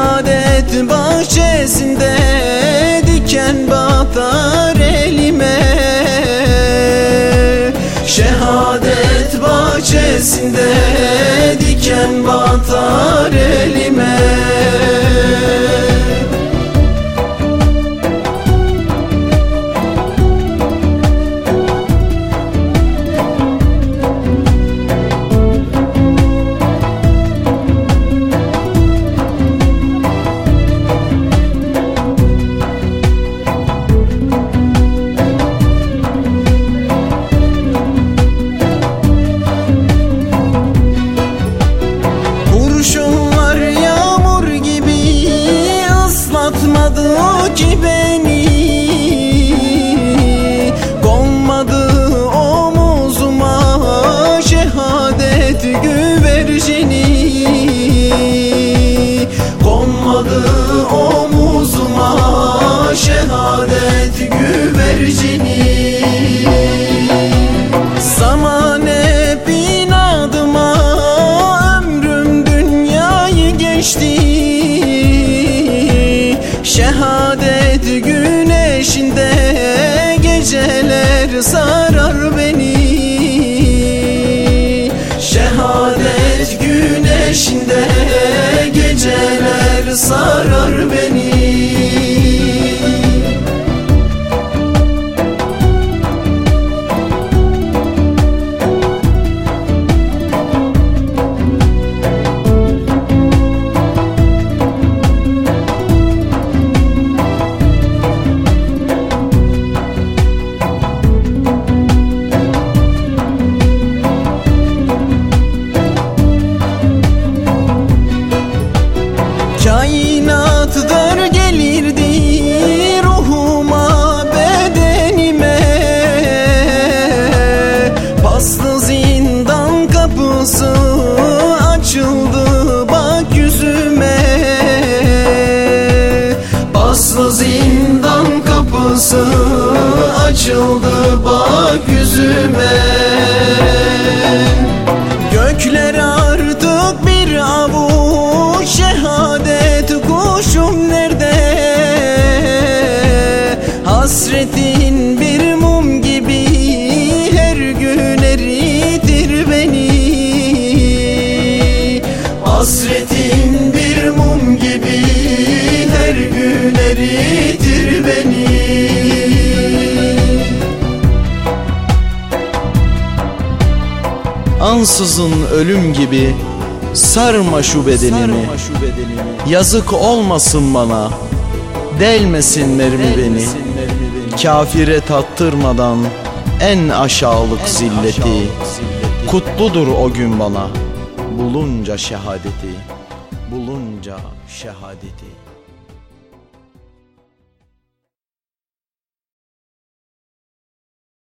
saadet bahçesinde diken batar elime. Şehadet bahçesinde diken batar elime. Ki beni. Konmadı omuzuma şehadet güvercini sarar beni. Şehadet güneşinde geceler sarar beni kapısı açıldı bak yüzüme? Gökler artık bir avuç şehadet kuşum nerede? Hasretin bir mum gibi her gün eritir beni. Hasretin bir mum gibi her gün eritir beni Ansızın ölüm gibi sarma şu bedenimi. Yazık olmasın bana Delmesin mermi beni. Kafire tattırmadan en aşağılık zilleti. Kutludur o gün bana Bulunca şehadeti. Bulunca şehadeti